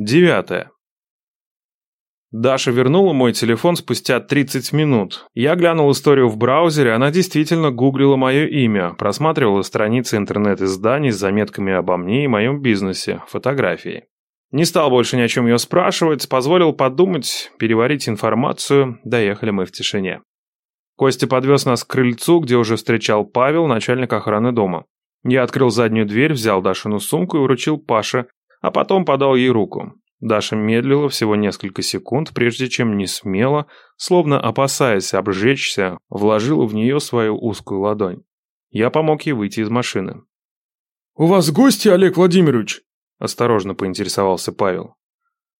Девятое. Даша вернула мой телефон спустя 30 минут. Я глянул историю в браузере, она действительно гуглила мое имя, просматривала страницы интернет-изданий с заметками обо мне и моем бизнесе, фотографии. Не стал больше ни о чем ее спрашивать, позволил подумать, переварить информацию, доехали мы в тишине. Костя подвез нас к крыльцу, где уже встречал Павел, начальник охраны дома. Я открыл заднюю дверь, взял Дашину сумку и вручил Паше, а потом подал ей руку. Даша медлила всего несколько секунд, прежде чем не смело, словно опасаясь обжечься, вложила в нее свою узкую ладонь. Я помог ей выйти из машины. «У вас гости, Олег Владимирович?» – осторожно поинтересовался Павел.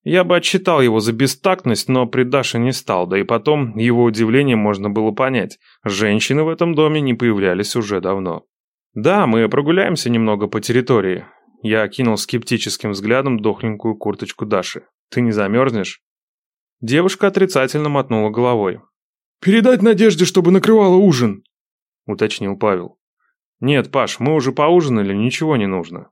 Я бы отчитал его за бестактность, но при Даше не стал, да и потом его удивление можно было понять. Женщины в этом доме не появлялись уже давно. Да, мы прогуляемся немного по территории. Я окинул скептическим взглядом дохленькую курточку Даши. «Ты не замерзнешь?» Девушка отрицательно мотнула головой. «Передать Надежде, чтобы накрывала ужин», — уточнил Павел. «Нет, Паш, мы уже поужинали, ничего не нужно».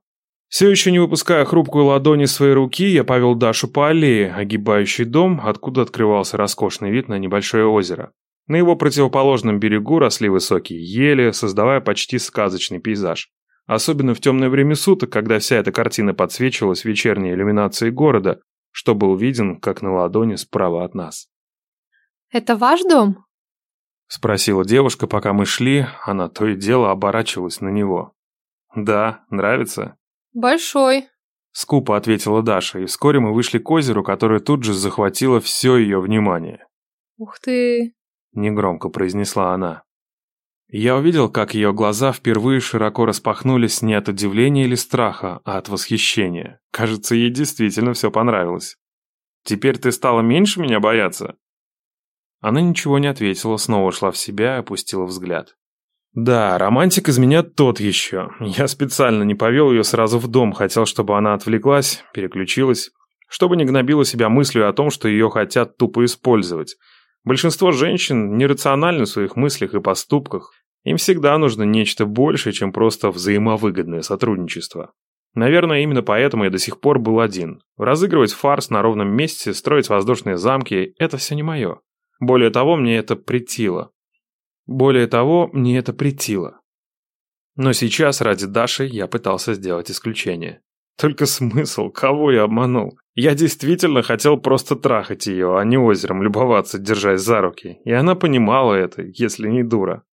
Все еще не выпуская хрупкую ладонь из своей руки, я повел Дашу по аллее, огибающей дом, откуда открывался роскошный вид на небольшое озеро. На его противоположном берегу росли высокие ели, создавая почти сказочный пейзаж. Особенно в темное время суток, когда вся эта картина подсвечивалась вечерней иллюминацией города, что был виден, как на ладони справа от нас. «Это ваш дом?» Спросила девушка, пока мы шли, она то и дело оборачивалась на него. «Да, нравится?» «Большой», — скупо ответила Даша, и вскоре мы вышли к озеру, которое тут же захватило все ее внимание. «Ух ты!» — негромко произнесла она. Я увидел, как ее глаза впервые широко распахнулись не от удивления или страха, а от восхищения. Кажется, ей действительно все понравилось. «Теперь ты стала меньше меня бояться?» Она ничего не ответила, снова шла в себя и опустила взгляд. «Да, романтик из меня тот еще. Я специально не повел ее сразу в дом, хотел, чтобы она отвлеклась, переключилась, чтобы не гнобила себя мыслью о том, что ее хотят тупо использовать. Большинство женщин нерациональны в своих мыслях и поступках, им всегда нужно нечто большее, чем просто взаимовыгодное сотрудничество. Наверное, именно поэтому я до сих пор был один. Разыгрывать фарс на ровном месте, строить воздушные замки – это все не мое. Более того, мне это претило. Более того, мне это претило. Но сейчас ради Даши я пытался сделать исключение. Только смысл, кого я обманул? Я действительно хотел просто трахать ее, а не озером любоваться, держась за руки. И она понимала это, если не дура.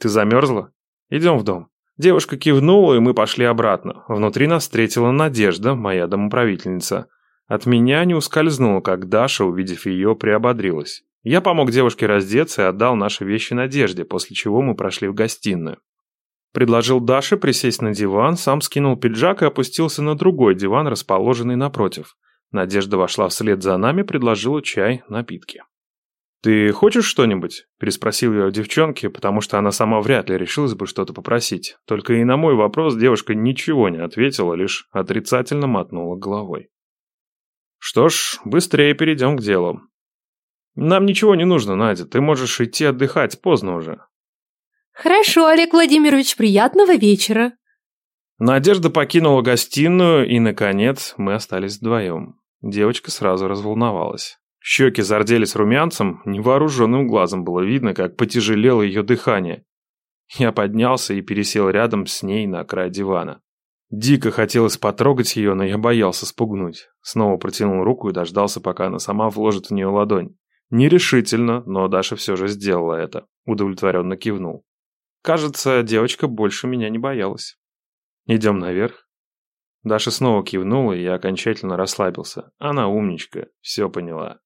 «Ты замерзла? Идем в дом». Девушка кивнула, и мы пошли обратно. Внутри нас встретила Надежда, моя домоправительница. От меня не ускользнуло, как Даша, увидев ее, приободрилась. Я помог девушке раздеться и отдал наши вещи Надежде, после чего мы прошли в гостиную. Предложил Даше присесть на диван, сам скинул пиджак и опустился на другой диван, расположенный напротив. Надежда вошла вслед за нами, предложила чай, напитки. «Ты хочешь что-нибудь?» – переспросил я у девчонки, потому что она сама вряд ли решилась бы что-то попросить. Только и на мой вопрос девушка ничего не ответила, лишь отрицательно мотнула головой. «Что ж, быстрее перейдем к делу. Нам ничего не нужно, Надя, ты можешь идти отдыхать, поздно уже». «Хорошо, Олег Владимирович, приятного вечера». Надежда покинула гостиную, и, наконец, мы остались вдвоем. Девочка сразу разволновалась. Щеки зарделись румянцем, невооруженным глазом было видно, как потяжелело ее дыхание. Я поднялся и пересел рядом с ней на край дивана. Дико хотелось потрогать ее, но я боялся спугнуть. Снова протянул руку и дождался, пока она сама вложит в нее ладонь. Нерешительно, но Даша все же сделала это. Удовлетворенно кивнул. Кажется, девочка больше меня не боялась. Идем наверх. Даша снова кивнула, и я окончательно расслабился. Она умничка, все поняла.